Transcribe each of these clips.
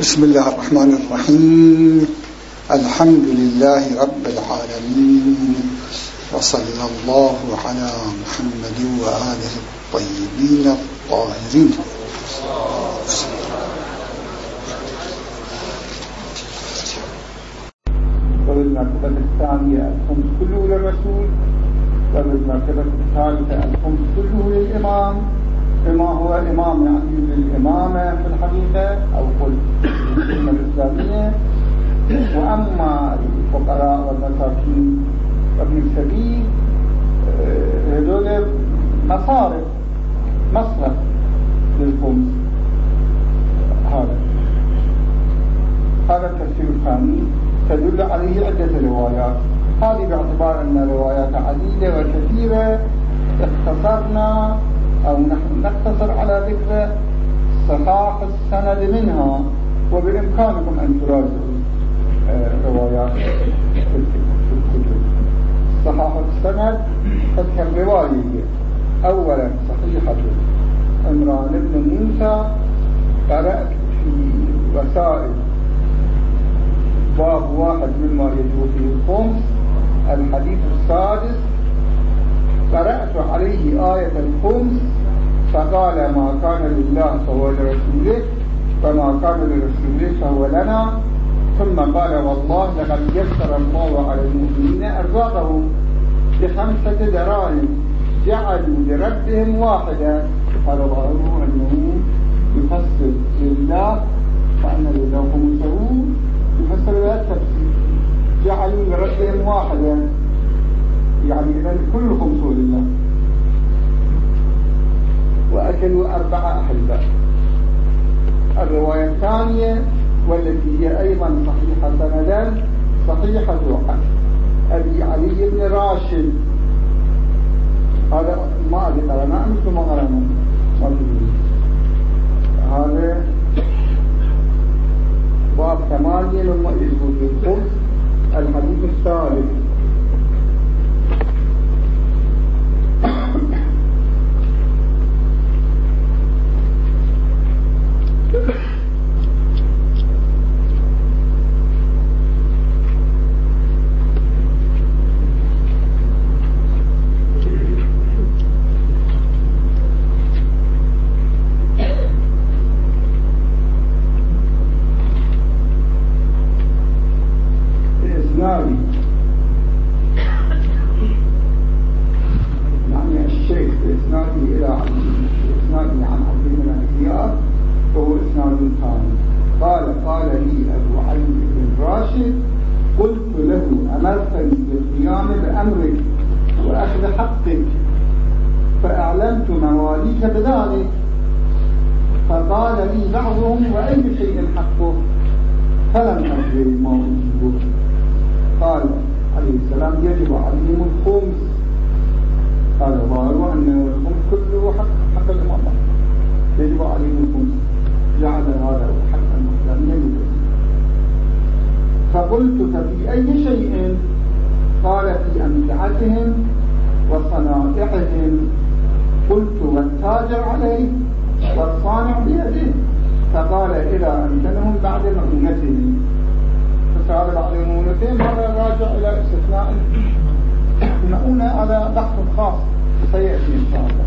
بسم الله الرحمن الرحيم. الحمد لله رب العالمين. وصلى الله على محمد وآله الطيبين الطاهرين. وبالمرتبة الثانية الخمس كله للرسول. وبالمرتبة الثالثة الخمس كله للإمام. بما هو إمام يعني للإمامة في الحقيقة أو قل السنة الإسلامية. وأما الفقراء والمساكين وابن السبيل آه، هذول مصارف مصرف للخمس هذا. هذا التفسير الثاني تدل عليه عدة روايات. هذه باعتبار أن روايات عديدة وكثيرة. اختصرنا أو نحن نقتصر على ذكر صحاح السند منها وبإمكانكم أن تراجعوا آه، روايات في الكتب صحاح السند. قد كان رواية أولا صحيحة عمران بن موسى قرأت في وسائل باب واحد مما يجب فيه الخمس الحديث السادس قرأت عليه آية الخمس فقال ما كان لله فهو لرسوله وما كان لرسوله فهو لنا. ثم قال والله لقد يسر الله على المؤمنين أرزاقهم بخمسة دراهم جعلوا لربهم واحدا قال ظاهره أنه يفسر لله فأن لله خمسه يفسر بهذا التفسير. جعلوا لربهم واحدا يعني إذا كل خمسون لله. وأكلوا أربعة أحباء الرواية الثانية والتي هي أيضا صحيحة سندا صحيحة أبي علي بن راشد. هذا ما أدري قرنا أم ما قرنا هذا باب ثمانية لما الخمس الحديث الثالث. في مرة راجع إلى استثناء نقوم على بحث خاص سيأتي إن شاء الله.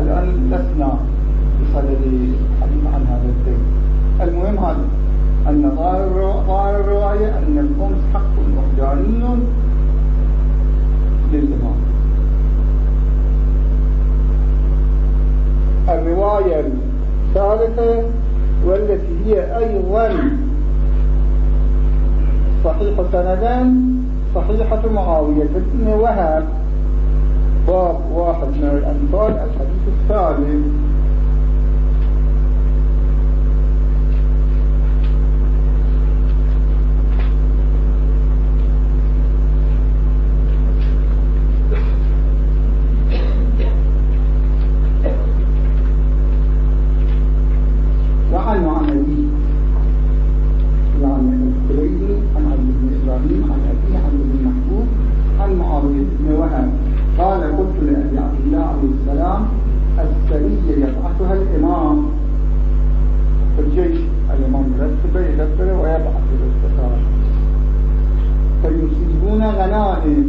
الآن لسنا بصدد الحديث عن هذا الدين. المهم هذا أن ظاهر الرواية أن الخمس حق وحداني للإمام. الرواية الثالثة والتي هي أيضا صحيح سندان صحيحة معاوية بن وهب باب واحد من الأنصار الحديث الثالث فيصيبون غنائم.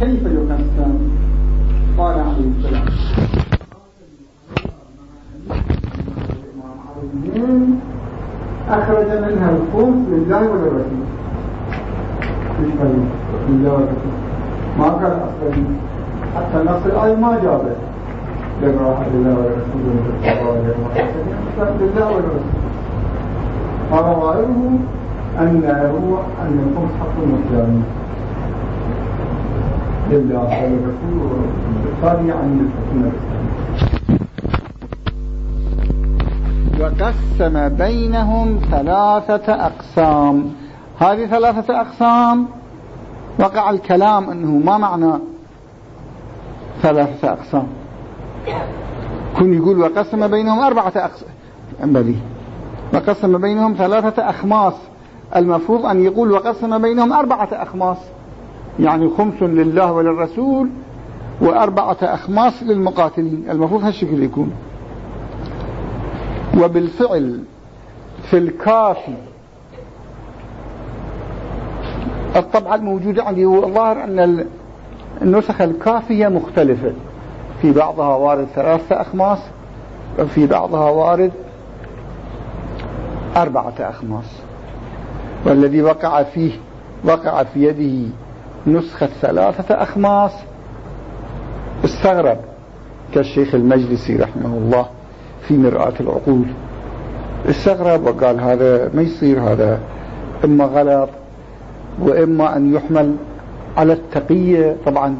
كيف يقسم قال عليه السلام. أخرج منها الخوف لله وللرسول لله وللرسول ما كان أصلا. حتى النص الآية ما جابت لله وللرسول لله وللرسول قال غيره أن هو أن الخمس حق المسلمين. عن الحكومة وقسم بينهم ثلاثة أقسام. هذه ثلاثة أقسام وقع الكلام أنه ما معنى ثلاثة أقسام. كن يقول وقسم بينهم أربعة أقسام بلي. وقسم بينهم ثلاثة أخماس. المفروض أن يقول وقسم بينهم أربعة أخماس. يعني خمس لله وللرسول وأربعة أخماس للمقاتلين. المفروض هالشكل يكون. وبالفعل في الكافي الطبعة الموجودة عندي هو الظاهر أن النسخ الكافية مختلفة. في بعضها وارد ثلاثة أخماس وفي بعضها وارد أربعة أخماس. والذي وقع فيه وقع في يده نسخة ثلاثة أخماس استغرب كالشيخ المجلسي رحمه الله في مرآة العقول. استغرب وقال هذا ما يصير هذا إما غلط وإما أن يحمل على التقية. طبعا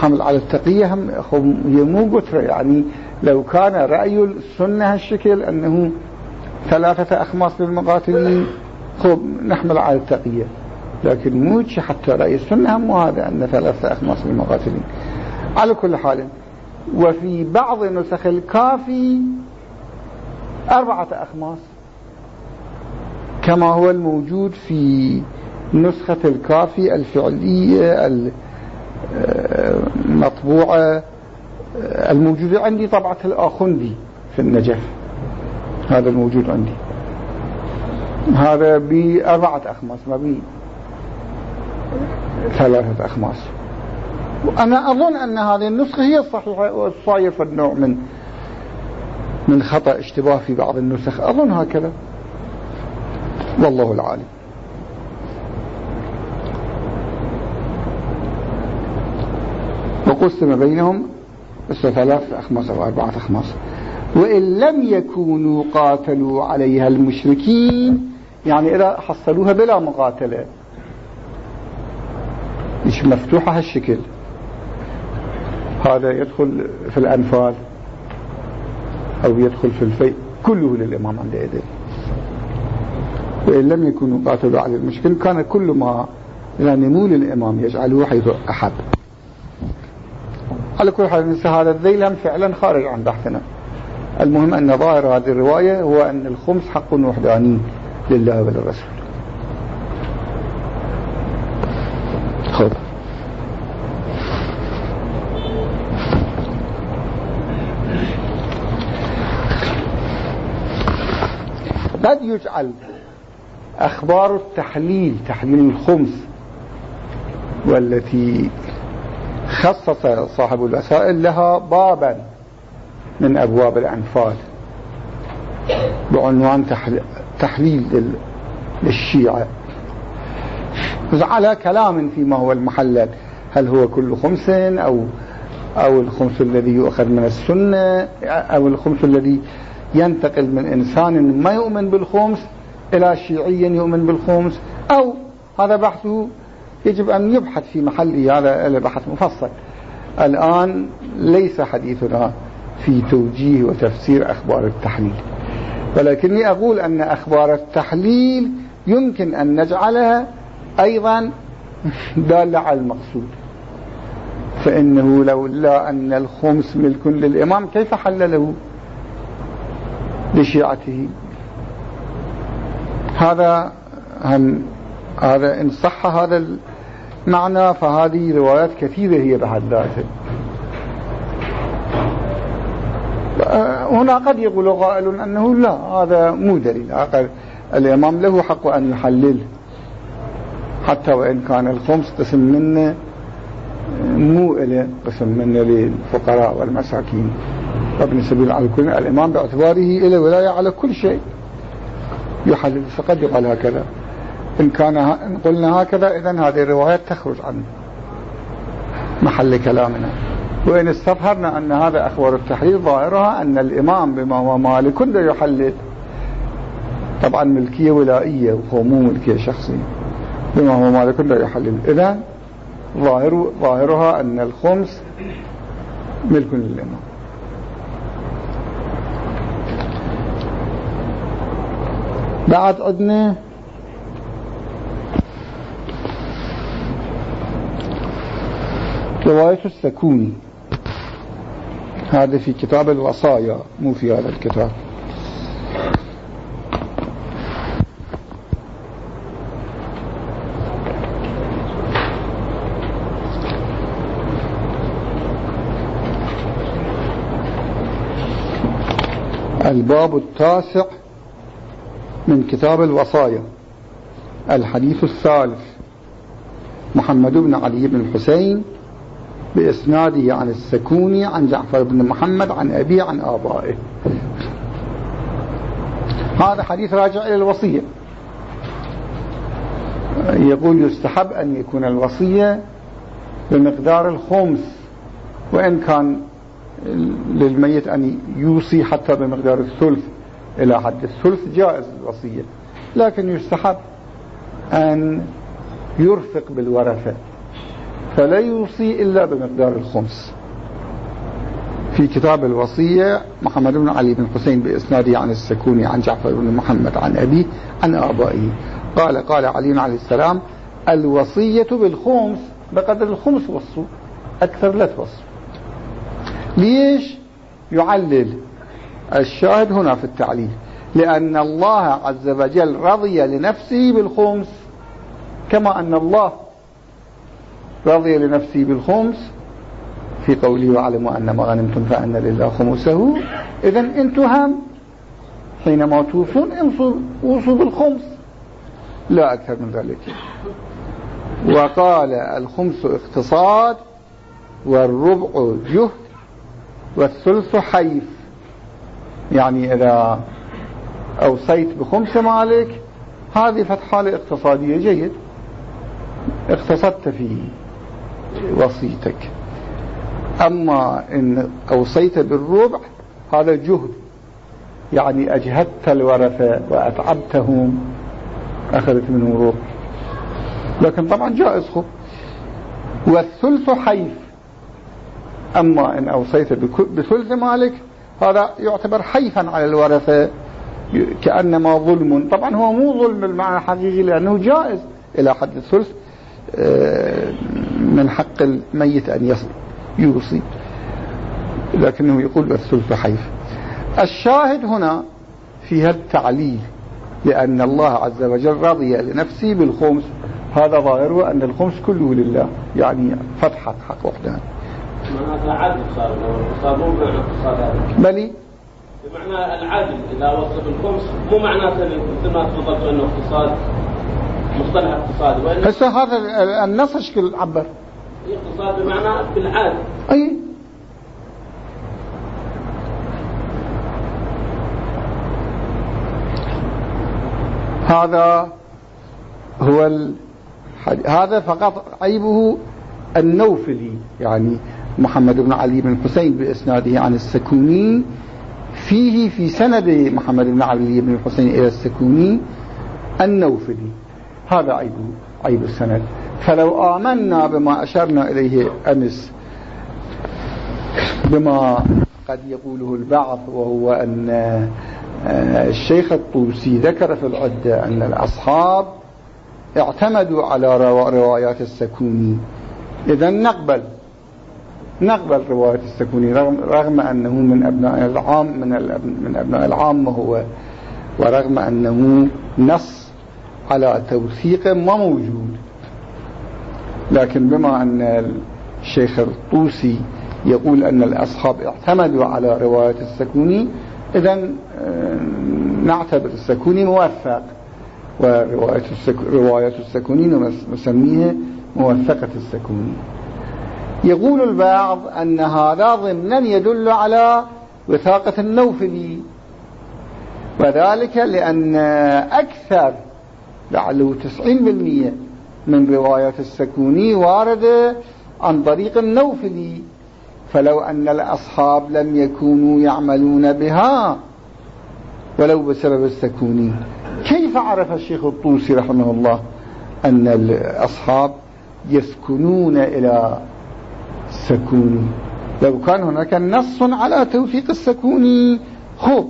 حمل على التقية هم هي مو قترة يعني لو كان رأي السنة هالشكل أنه ثلاثة أخماس للمقاتلين خب نحمل على التقية. لكن مو حتى رأي السنة هم هذا أن ثلاثة أخماس للمقاتلين على كل حال وفي بعض نسخ الكافي أربعة أخماس كما هو الموجود في نسخة الكافي الفعلية المطبوعة الموجودة عندي طبعة الآخندي في النجف. هذا الموجود عندي. هذا بأربعة أخماس ما بي ثلاثة أخماس. وأنا أظن أن هذه النسخة هي الصحيحة والصاير في النوع من من خطأ اشتباه في بعض النسخ. أظن هكذا. والله العالم. وقسم بينهم ثلاث أخماس أو أربعة أخماس. وإن لم يكونوا قاتلوا عليها المشركين يعني إذا حصلوها بلا مقاتلة. مفتوحة هالشكل. هذا يدخل في الأنفال أو يدخل في الفيء كله للإمام عند يديه وإن لم يكونوا قاتلوا على المشكل كان كل ما يعني مو للإمام يجعله حيث أحب. على كل حال هذا الذيلم فعلا خارج عن بحثنا. المهم أن ظاهر هذه الرواية هو أن الخمس حق وحداني لله وللرسول. خب. قد يجعل أخبار التحليل تحليل الخمس والتي خصص صاحب الوسائل لها بابا من أبواب الأنفال بعنوان تحليل للشيعة. على كلام فيما هو المحلل هل هو كل خمس أو أو الخمس الذي يؤخذ من السنة أو الخمس الذي ينتقل من إنسان ما يؤمن بالخمس إلى شيعي يؤمن بالخمس أو هذا بحثه يجب أن يبحث في محله هذا بحث مفصل. الآن ليس حديثنا في توجيه وتفسير أخبار التحليل ولكني أقول أن أخبار التحليل يمكن أن نجعلها أيضا دالة على المقصود. فإنه لولا أن الخمس ملك للإمام كيف حلله لشيعته. هذا هم هذا إن صح هذا المعنى فهذه روايات كثيرة هي بحد ذاتها هنا قد يقول قائل أنه لا هذا مو دليل. الإمام له حق أن يحلل. حتى وإن كان الخمس قسم منه مو إلى قسم منه للفقراء والمساكين. وابن سبيل على كل الإمام باعتباره إلى ولاية على كل شيء. يحلل فقد يقال هكذا. إن كان إن قلنا هكذا إذا هذه الروايات تخرج عن محل كلامنا. وإن استظهرنا أن هذا أخبار التحليل ظاهرها أن الإمام بما هو مالك يحلل. طبعا ملكية ولائية وهو مو ملكية شخصية. بما هو مالك يحلل. إذا ظاهر ظاهرها أن الخمس ملك للإمام. بعد عندنا رواية السكوني. هذا في كتاب الوصايا مو في هذا الكتاب. الباب التاسع. من كتاب الوصايا. الحديث الثالث. محمد بن علي بن الحسين بإسناده عن السكوني عن جعفر بن محمد عن أبي عن آبائه. هذا حديث راجع إلى الوصية. يقول يستحب أن يكون الوصية بمقدار الخمس وإن كان للميت أن يوصي حتى بمقدار الثلث. إلى حد الثلث جائز الوصية لكن يستحب أن يرفق بالورثة فلا يوصي إلا بمقدار الخمس. في كتاب الوصية محمد بن علي بن حسين بإسناده عن السكوني عن جعفر بن محمد عن أبيه عن آبائه. قال قال علي عليه السلام الوصية بالخمس بقدر الخمس وصوا أكثر لا توصوا ليش؟ يعلل الشاهد هنا في التعليل. لأن الله عز وجل رضي لنفسه بالخمس كما أن الله رضي لنفسه بالخمس في قوله واعلموا أن ما غنمتم فأن لله خمسه. إذا أنتم هم حينما توفون أوصوا بالخمس. لا أكثر من ذلك. وقال الخمس اقتصاد والربع جهد والثلث حيف. يعني إذا أوصيت بخمس مالك هذه فتحة اقتصادية جيد. اقتصدت في وصيتك أما إن أوصيت بالربع هذا جهد. يعني أجهدت الورثة وأتعبتهم أخذت منهم ربع لكن طبعا جائز خب والثلث حيف. أما إن أوصيت بثلث مالك هذا يعتبر حيفا على الورثة كأنما ظلم. طبعا هو مو ظلم بالمعنى الحقيقي لأنه جائز إلى حد الثلث آه، من حق الميت أن يوصي. لكنه يقول الثلث حيف. الشاهد هنا فيها التعليل لأن الله عز وجل رضي لنفسه بالخمس. هذا ظاهره أن الخمس كله لله يعني فتحة حق وحدان معناتها عدل صار صار مو بمعنى اقتصاد بلي؟ بمعنى العدل إذا وصف الخمس مو معناته مثل ما تفضلت إنه اقتصاد مصطلح اقتصادي هسه هذا النص إيش عبر؟ اقتصاد بمعنى بالعدل. أي. هذا هو ال... هذا فقط عيبه النوفلي يعني محمد بن علي بن الحسين بإسناده عن السكوني. فيه في سند محمد بن علي بن الحسين إلى السكوني النوفلي. هذا عيب عيب السند. فلو آمنا بما أشرنا إليه أمس بما قد يقوله البعض وهو أن آه، الشيخ الطوسي ذكر في العدة أن الأصحاب اعتمدوا على روايات السكوني. إذا نقبل. نقبل رواية السكوني رغم, رغم أنه من أبناء العام من, من أبناء العامة هو ورغم أنه نص على توثيق ما موجود. لكن بما أن الشيخ الطوسي يقول أن الأصحاب اعتمدوا على رواية السكوني إذا آه، نعتبر السكوني موثق. ورواية رواية السكوني نسميها موثقة السكوني. يقول البعض أن هذا ضمنا يدل على وثاقة النوفلي وذلك لأن أكثر لعله تسعين بالمية من رواية السكوني واردة عن طريق النوفلي فلو أن الأصحاب لم يكونوا يعملون بها ولو بسبب السكوني. كيف عرف الشيخ الطوسي رحمه الله أن الأصحاب يسكنون إلى السكوني لو كان هناك نص على توثيق السكوني خب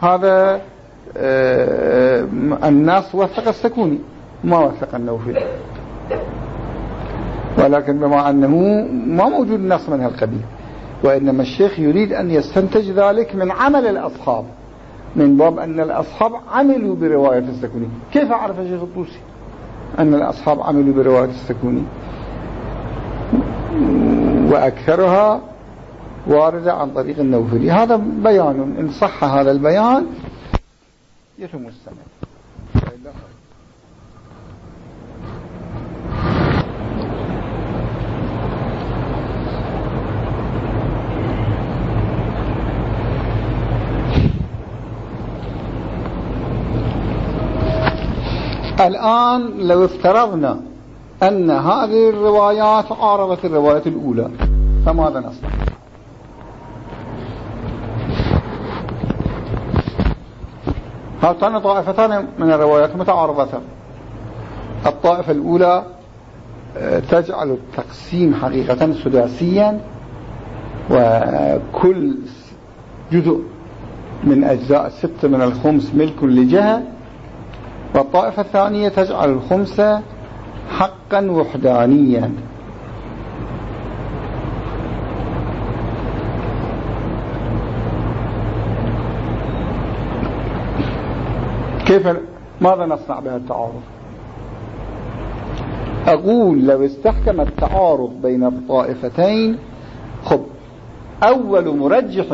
هذا آه، الناس وثق السكوني ما وثق النوفلي ولكن بما أنه ما موجود نص من هالقبيل وإنما الشيخ يريد أن يستنتج ذلك من عمل الأصحاب من باب أن الأصحاب عملوا برواية السكوني كيف عرف الشيخ الطوسي أن الأصحاب عملوا برواية السكوني وأكثرها واردة عن طريق النوفلي. هذا بيان. إن صح هذا البيان يتم السنة الآن لو افترضنا أن هذه الروايات عارضت الرواية الأولى. فماذا نصنع؟ هاتان طائفتان من الروايات متعارضتان. الطائفة الأولى آه، تجعل التقسيم حقيقة سداسيا وكل جزء من أجزاء الستة من الخمس ملك لجهة والطائفة الثانية تجعل الخمس حقا وحدانيا. كيف ماذا نصنع بها التعارض؟ أقول لو استحكم التعارض بين الطائفتين خب أول مرجح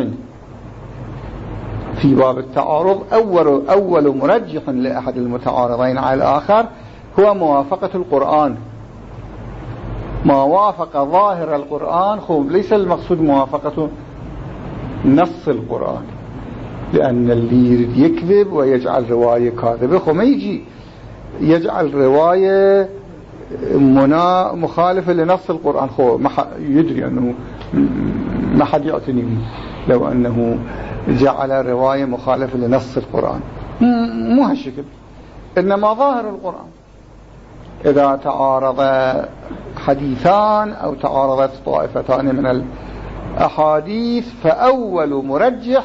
في باب التعارض أول, أول مرجح لأحد المتعارضين على الآخر هو موافقة القرآن. ما وافق ظاهر القرآن خب ليس المقصود موافقة نص القرآن. لأن اللي يريد يكذب ويجعل رواية كاذبة خب ما يجي. يجعل رواية منا مخالفة لنص القرآن. خو ما يدري أنه ما حد يعتني به. لو أنه جعل رواية مخالفة لنص القرآن. مو هالشكل. إنما ظاهر القرآن. إذا تعارض حديثان أو تعارضت طائفتان من الأحاديث فأول مرجح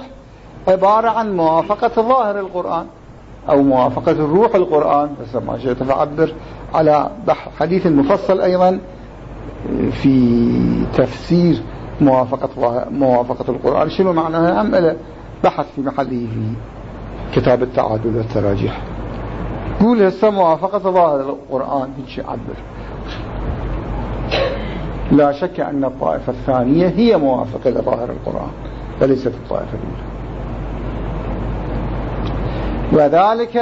عبارة عن موافقة ظاهر القرآن أو موافقة الروح القرآن بس ما شئت فأعبر على حديث مفصل أيضا في تفسير موافقة موافقة القرآن. شنو معناها؟ أم بحث في محله في كتاب التعادل والتراجيح. قول هسه موافقة ظاهر القرآن هيك عبر لا شك أن الطائفة الثانية هي موافقة لظاهر القرآن وليست الطائفة الأولى. وذلك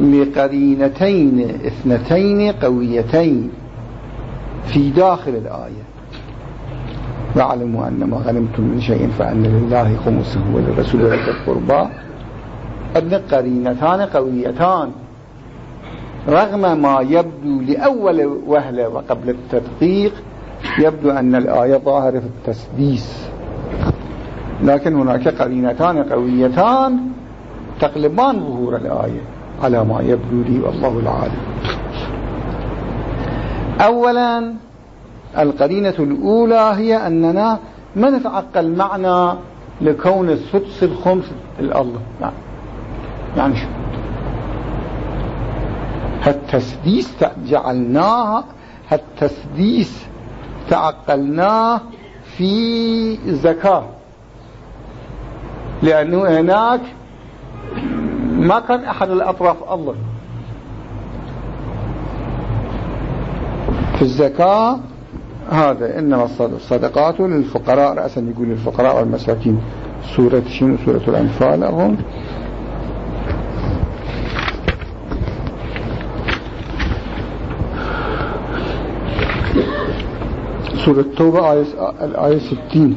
لقرينتين اثنتين قويتين في داخل الآية. واعلموا أن ما غنمتم من شيء فأن لله خمسه وللرسول ولذي القربى. أن قرينتان قويتان. رغم ما يبدو لأول وهلة وقبل التدقيق يبدو أن الآية ظاهرة في التسديس. لكن هناك قرينتان قويتان تقلبان ظهور الآية على ما يبدو لي والله العالم. أولا القرينة الأولى هي أننا ما نتعقل معنى لكون السدس الخمس الله يعني, يعني شو؟ هالتسديس جعلناها هالتسديس تعقلناه في زكاة. لأنه هناك ما كان أحد الأطراف الله. في الزكاة هذا إنما الصدقات للفقراء رأسا يقول الفقراء والمساكين. سورة شنو؟ سورة الأنفال أظن. سورة التوبة آية, الآية 60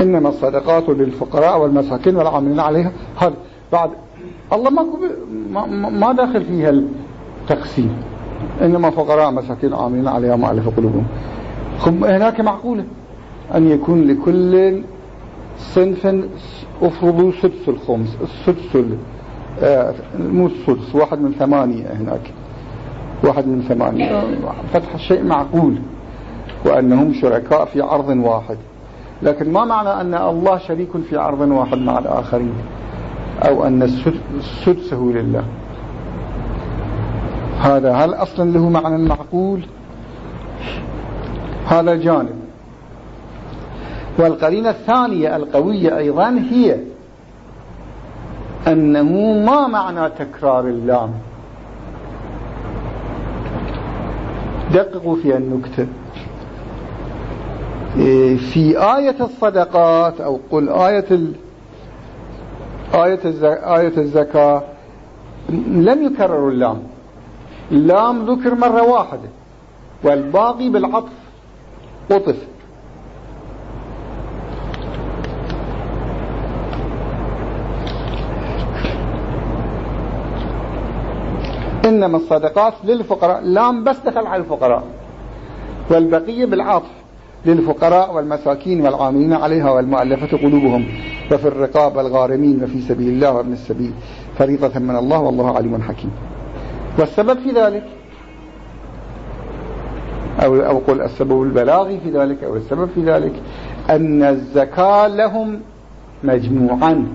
إنما الصدقات للفقراء والمساكين والعاملين عليها. هذا بعد الله ما ما داخل فيها التقسيم. إنما فقراء مساكين عاملين عليها مؤلف قلوبهم. هناك معقولة أن يكون لكل صنف أفرضوا سدس الخمس السدس آه مو السدس واحد من ثمانية هناك. واحد من ثمانية. فتح الشيء معقول. وأنهم شركاء في عرض واحد. لكن ما معنى أن الله شريك في عرض واحد مع الآخرين؟ أو أن السدس هو لله. هذا هل أصلا له معنى معقول؟ هذا جانب. والقرينة الثانية القوية أيضا هي أنه ما معنى تكرار اللام. دققوا في النكتة. إيه، في آية الصدقات أو قل آية ال... آية, آية الزكاة لم يكرروا اللام. اللام ذكر مرة واحدة. والباقي بالعطف قطف. إنما الصدقات للفقراء. لام بس دخل على الفقراء. والبقية بالعطف. للفقراء والمساكين والعاملين عليها والمؤلفة قلوبهم وفي الرقاب والغارمين وفي سبيل الله وابن السبيل. فريضة من الله والله عليم حكيم. والسبب في ذلك أو, أو قل السبب البلاغي في ذلك أو السبب في ذلك أن الزكاة لهم مجموعا.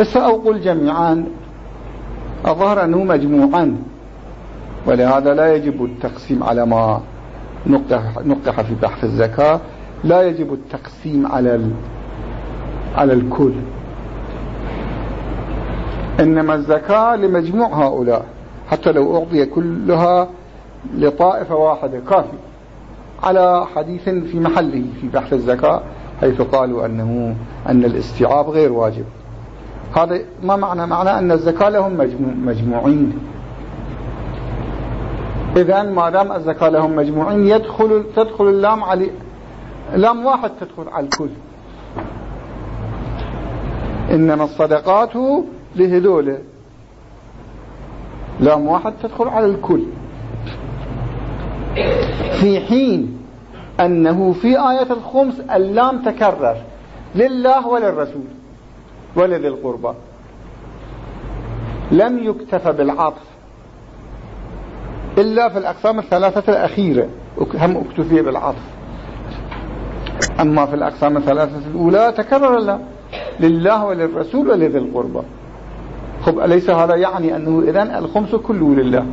بس أو قل جميعا الظهر أنه مجموعا. ولهذا لا يجب التقسيم على ما نقح في بحث الزكاة لا يجب التقسيم على على الكل. إنما الزكاة لمجموع هؤلاء حتى لو أعطي كلها لطائفة واحدة كافي. على حديث في محله في بحث الزكاة حيث قالوا أنه أن الاستيعاب غير واجب. هذا ما معنى؟ معنى أن الزكاة لهم مجموع مجموعين. إذا ما دام الزكاة لهم مجموعين يدخل تدخل اللام على لام واحد تدخل على الكل. إنما الصدقات لهذول. لام واحد تدخل على الكل. في حين أنه في آية الخمس اللام تكرر. لله وللرسول ولذي القربى. لم يكتف بالعطف. إلا في الأقسام الثلاثة الأخيرة. هم أكتفي بالعطف. أما في الأقسام الثلاثة الأولى تكرر الله لله وللرسول ولذي القربى. خب أليس هذا يعني أنه إذن الخمس كله لله؟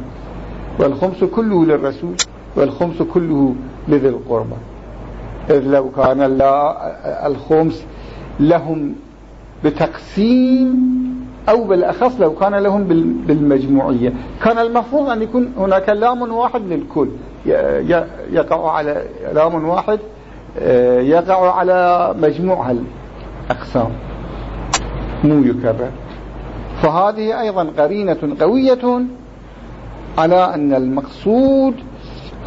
والخمس كله للرسول والخمس كله لذي القربى. إذ لو كان الخمس لهم بتقسيم أو بالأخص لو كان لهم بالمجموعية. كان المفروض أن يكون هناك لام واحد للكل يقع على لام واحد آه، يقع على مجموع الأقسام. مو يكرر. فهذه أيضا قرينة قوية على أن المقصود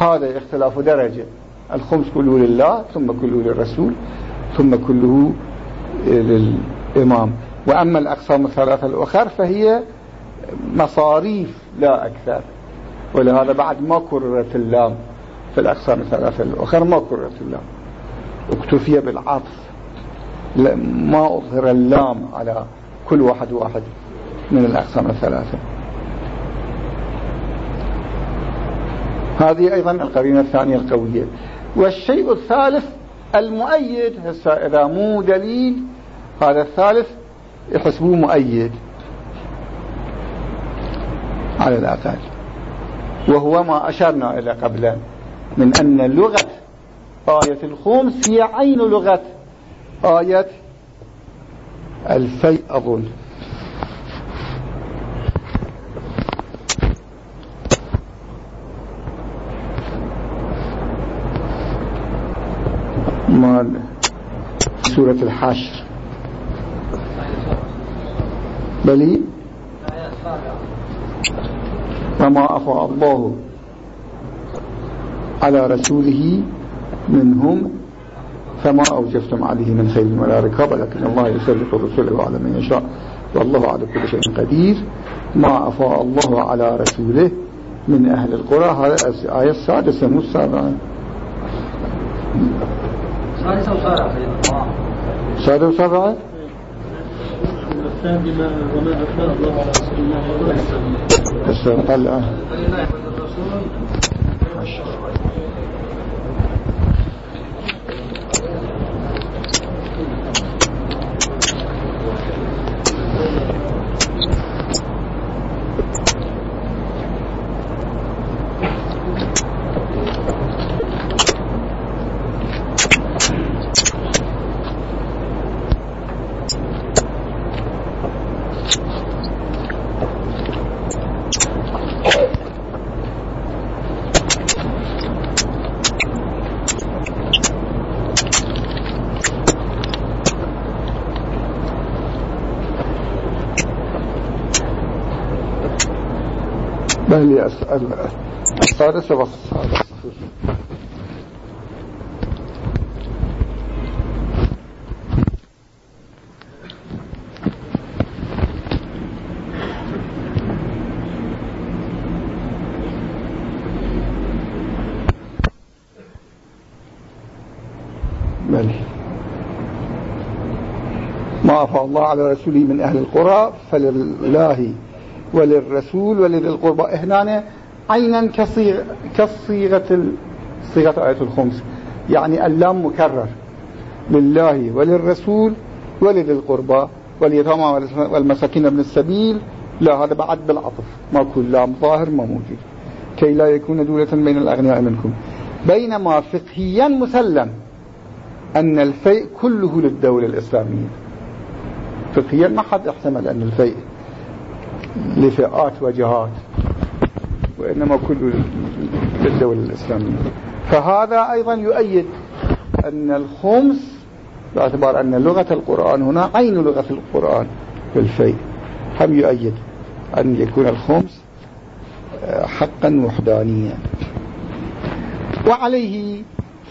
هذا اختلاف درجة. الخمس كله لله ثم كله للرسول ثم كله للإمام. وأما الأقسام الثلاثة الأخر فهي مصاريف لا أكثر. ولهذا بعد ما كررت اللام في الأقسام الثلاثة الأخر ما كررت اللام. اكتفي بالعطف. ما أظهر اللام على كل واحد واحد من الأقسام الثلاثة. هذه أيضا القرينة الثانية القوية. والشيء الثالث المؤيد هسه إذا مو دليل هذا الثالث يحسبوه مؤيد على الأقل. وهو ما أشرنا إلى قبل من أن لغة آية الخمس هي عين لغة آية الفيء أظن. مال سورة الحشر. بلي وما أفاء الله على رسوله منهم فما أوجفتم عليه من خير ولا ركاب لكن الله يسلط رسوله على من يشاء والله على كل شيء قدير. ما أفاء الله على رسوله من أهل القرى. هذا الآية السادسة مو السابعة. سادسة وسابعة. سادسة وسابعة؟ وما أفاء الله على رسول الله بس طلع بل السادسة والسادسة بل ما أفى الله على رسوله من أهل القرى فلله وللرسول ولذي القربى. هنا عينا كصيغة كصيغة صيغة آية الخمس. يعني اللام مكرر. لله وللرسول ولذي القربى واليتامى والمساكين ابن السبيل. لا هذا بعد بالعطف. ما كل لام ظاهر ما موجود. كي لا يكون دولة بين الأغنياء منكم. بينما فقهيا مسلم أن الفيء كله للدولة الإسلامية. فقهيا ما حد احتمل أن الفيء لفئات وجهات وإنما كل للدولة الإسلامية. فهذا أيضا يؤيد أن الخمس باعتبار أن لغة القرآن هنا عين لغة القرآن بالفيء هم يؤيد أن يكون الخمس آه، حقا وحدانيا. وعليه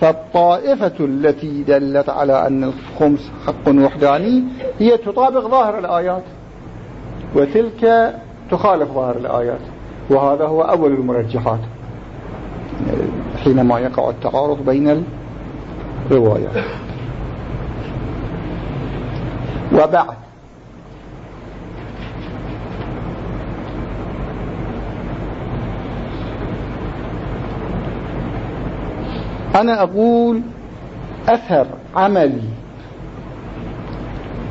فالطائفة التي دلت على أن الخمس حق وحداني هي تطابق ظاهر الآيات. وتلك تخالف ظاهر الآيات وهذا هو أول المرجحات حينما يقع التعارض بين الروايات. وبعد أنا أقول أثر عملي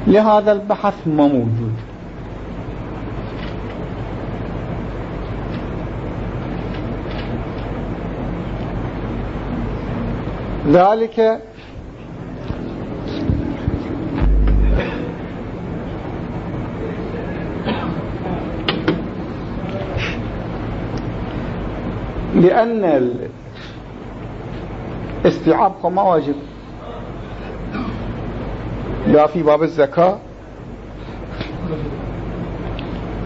لهذا البحث ما موجود. ذلك لأن الاستيعاب ما واجب. لا في باب الزكاة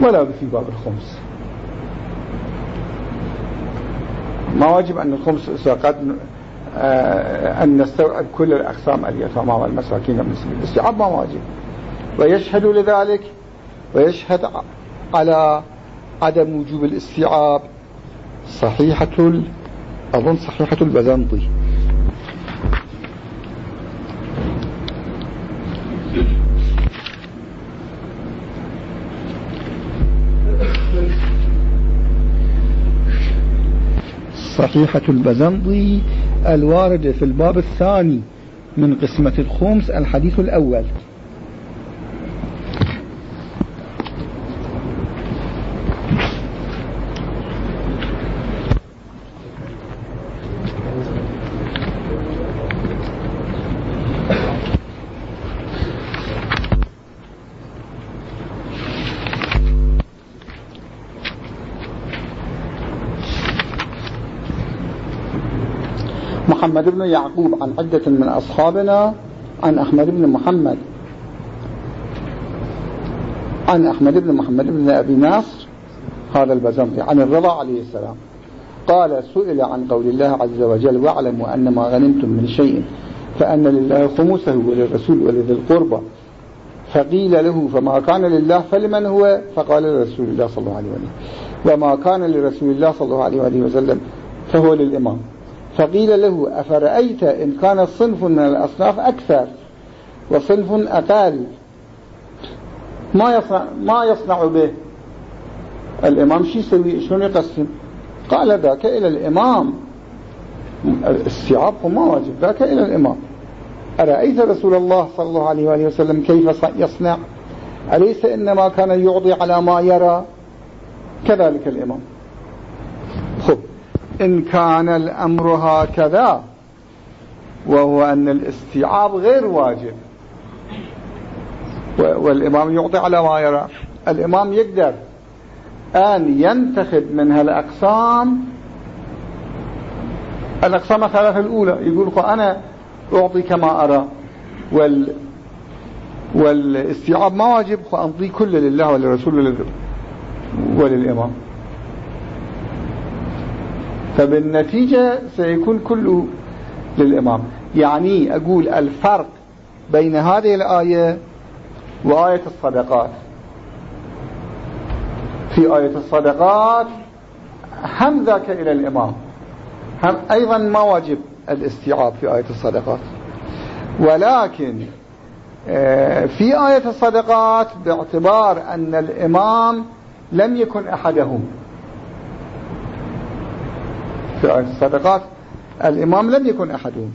ولا في باب الخمس. ما واجب أن الخمس قد آه، أن نستوعب كل الأقسام اليتامى والمساكين من سبيل الاستيعاب ما واجب. ويشهد لذلك ويشهد على عدم وجوب الاستيعاب صحيحة أظن صحيحة البزنطي. صحيحة البزنطي الوارد في الباب الثاني من قسمة الخمس الحديث الأول. محمد بن يعقوب عن عدة من أصحابنا عن أحمد بن محمد. عن أحمد بن محمد بن أبي ناصر هذا البزمطي عن الرضا عليه السلام. قال سئل عن قول الله عز وجل واعلموا أن ما غنمتم من شيء فأن لله خمسه وللرسول ولذي القربى. فقيل له فما كان لله فلمن هو؟ فقال لرسول الله صلى الله عليه وسلم. وما كان لرسول الله صلى الله عليه وسلم فهو للإمام. فقيل له أفرأيت إن كان صنف من الأصناف أكثر وصنف أقل؟ ما يصنع, ما يصنع به. الإمام شو يسوي شلون يقسم؟ قال ذاك إلى الإمام. الاستيعاب ما واجب ذاك إلى الإمام. أرأيت رسول الله صلى الله عليه وآله وسلم كيف يصنع؟ أليس إنما كان يعطي على ما يرى؟ كذلك الإمام. إن كان الأمر هكذا وهو أن الاستيعاب غير واجب. والإمام يعطي على ما يرى. الإمام يقدر أن ينتخب من هالأقسام. الأقسام الثلاثة الأولى يقول أنا أعطي كما أرى. وال والاستيعاب ما واجب فأمضي كل لله وللرسول وللإمام. فبالنتيجة سيكون كله للإمام. يعني أقول الفرق بين هذه الآية وآية الصدقات. في آية الصدقات هم ذاك إلى الإمام. هم أيضا ما واجب الاستيعاب في آية الصدقات. ولكن آه، في آية الصدقات باعتبار أن الإمام لم يكن أحدهم. في الصدقات الإمام لم يكن أحدهم.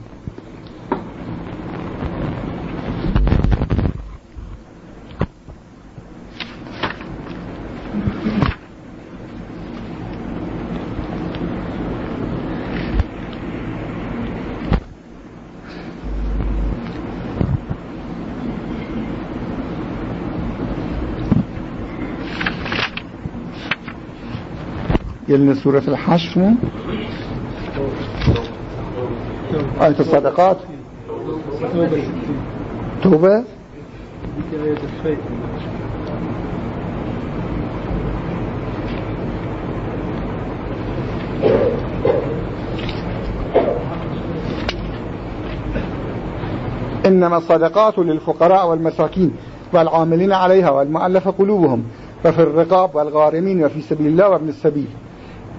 يلنا سورة الحشر آية الصدقات. توبة. إنما الصدقات للفقراء والمساكين والعاملين عليها والمؤلف قلوبهم وفي الرقاب والغارمين وفي سبيل الله وابن السبيل.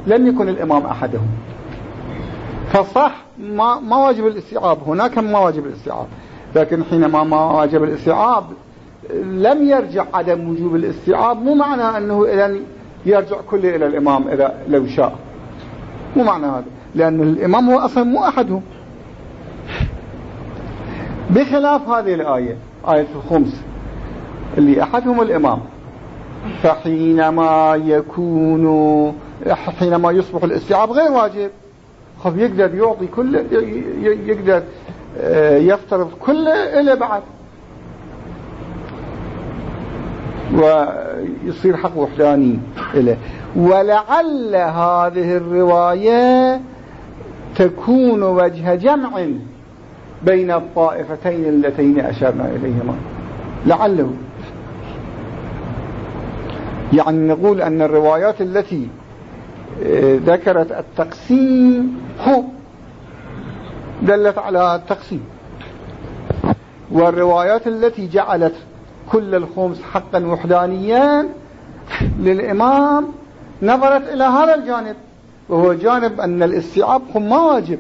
لم يكن الإمام أحدهم. فصح ما, ما واجب الاستيعاب. هناك ما واجب الاستيعاب. لكن حينما ما واجب الاستيعاب لم يرجع عدم وجوب الاستيعاب. مو معنى أنه إذن يرجع كله إلى الإمام إذا لو شاء. مو معنى هذا. لأن الإمام هو أصلا مو أحدهم بخلاف هذه الآية آية الخمس اللي أحدهم الإمام. فحينما يكون حينما يصبح الاستيعاب غير واجب. خب يقدر يعطي كل يقدر آه، يفترض كل إلى بعد. ويصير حق وحداني إليه. ولعل هذه الرواية تكون وجه جمع بين الطائفتين اللتين أشرنا إليهما. لعله. يعني نقول أن الروايات التي ذكرت التقسيم. هو دلت على التقسيم. والروايات التي جعلت كل الخمس حقا وحدانيا للإمام نظرت إلى هذا الجانب وهو جانب أن الاستيعاب ما واجب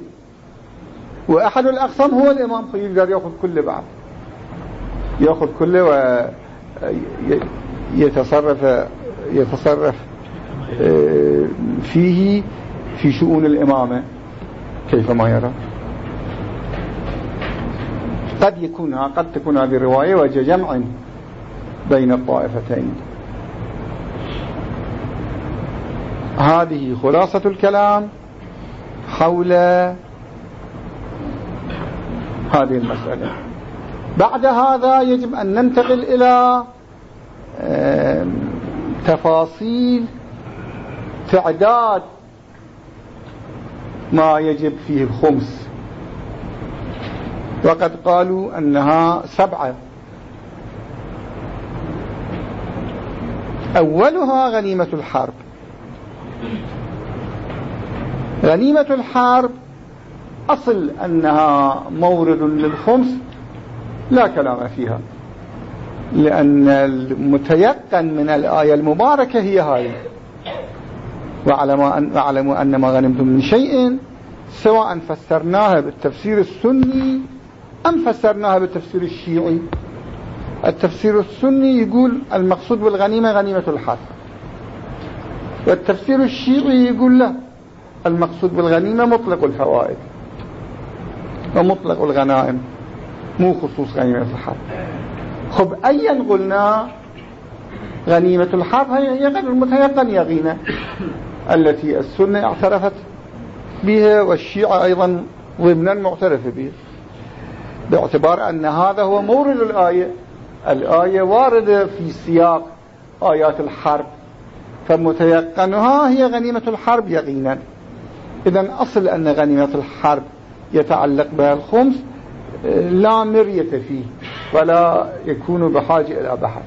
وأحد الأقسام هو الإمام فيقدر يأخذ كل بعض يأخذ كله ويتصرف يتصرف فيه في شؤون الإمامة. كيفما يرى. قد يكون قد تكون هذه الرواية وجه جمع بين الطائفتين. هذه خلاصة الكلام حول هذه المسألة. بعد هذا يجب أن ننتقل إلى تفاصيل تعداد ما يجب فيه الخمس. وقد قالوا أنها سبعة. أولها غنيمة الحرب. غنيمة الحرب أصل أنها مورد للخمس لا كلام فيها. لأن المتيقن من الآية المباركة هي هذه. واعلموا أن, واعلموا ما غنمتم من شيء سواء فسرناها بالتفسير السني أم فسرناها بالتفسير الشيعي. التفسير السني يقول المقصود بالغنيمة غنيمة الحرب والتفسير الشيعي يقول لا المقصود بالغنيمة مطلق الفوائد ومطلق الغنائم مو خصوص غنيمة الحرب خب أيا قلنا غنيمة الحرب هي غير المتيقن يغينة التي السنة اعترفت بها والشيعة أيضا ضمنا معترف به باعتبار أن هذا هو مورد الآية. الآية واردة في سياق آيات الحرب فمتيقنها هي غنيمة الحرب يقينا. إذا أصل أن غنيمة الحرب يتعلق بها الخمس لا مرية فيه ولا يكون بحاجة إلى بحث.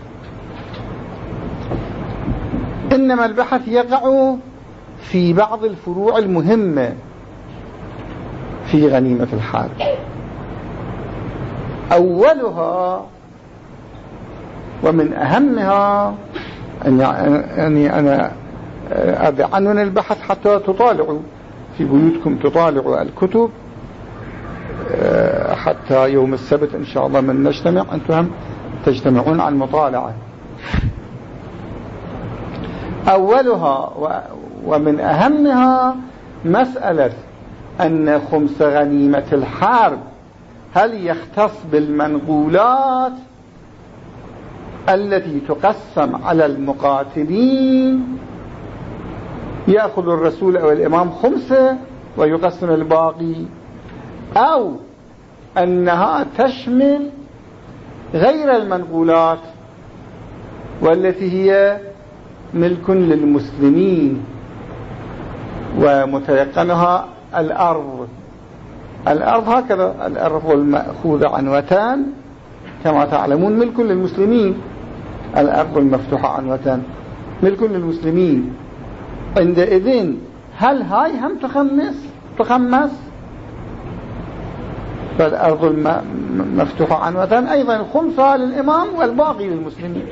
إنما البحث يقع في بعض الفروع المهمة في غنيمة الحرب أولها ومن أهمها أني أنا أبي عنون البحث حتى تطالعوا في بيوتكم تطالعوا الكتب حتى يوم السبت إن شاء الله من نجتمع أنتم هم تجتمعون عن مطالعة. أولها ومن أهمها مسألة أن خمس غنيمة الحرب هل يختص بالمنقولات التي تقسم على المقاتلين؟ يأخذ الرسول أو الإمام خمسة ويقسم الباقي. أو أنها تشمل غير المنقولات والتي هي ملك للمسلمين. ومتيقنها الأرض. الأرض هكذا الأرض المأخوذة عنوتان كما تعلمون ملك للمسلمين. الأرض المفتوحة عنوتان ملك للمسلمين. عندئذ هل هاي هم تخمس؟ تخمس؟ فالأرض المفتوحة عنوة أيضا خمسها للإمام والباقي للمسلمين.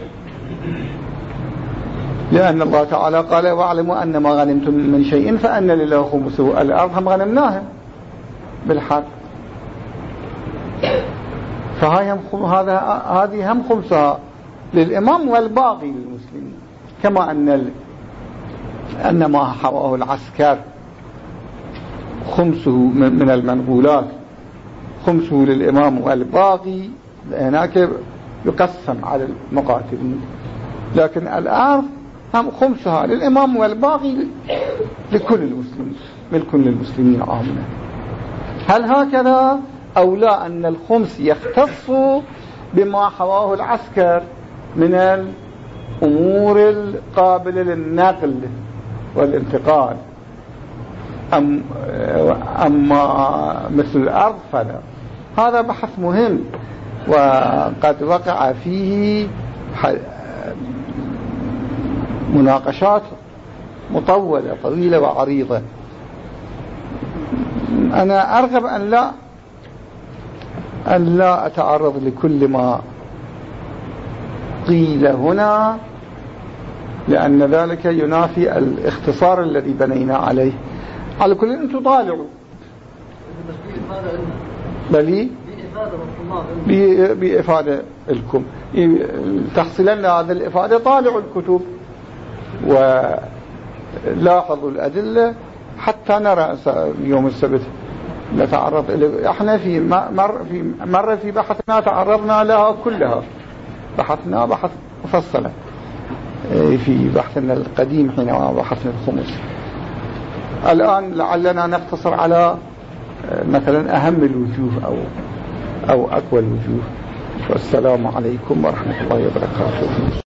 لأن الله تعالى قال واعلموا أن ما غنمتم من شيء فأن لله خمسه الأرض. هم غنمناها بالحق. فهاي هم هذا هذه هم خمسها للإمام والباقي للمسلمين. كما أن أن ما حواه العسكر خمسه من المنقولات. خمسه للإمام والباقي هناك يقسم على المقاتلين. لكن هم خمسها للإمام والباقي لكل المسلمين ملك للمسلمين عامة هل هكذا أو لا أن الخمس يختص بما حواه العسكر من الأمور القابلة للنقل والانتقال؟ أم أما مثل الأرض فلا هذا بحث مهم وقد وقع فيه مناقشات مطولة طويلة وعريضة. أنا أرغب أن لا أن لا أتعرض لكل ما قيل هنا لأن ذلك ينافي الاختصار الذي بنينا عليه. على كل أنتم طالعوا بلي بإفادة لكم. تحصلن هذا الإفادة طالعوا الكتب. ولاحظوا الأدلة حتى نرى يوم السبت. نتعرض إحنا في مر في مرة في بحثنا تعرضنا لها كلها. بحثنا بحث مفصلة. في بحثنا القديم حينما بحثنا الخمس. الآن لعلنا نقتصر على مثلا أهم الوجوه أو أو أقوى الوجوه. والسلام عليكم ورحمة الله وبركاته.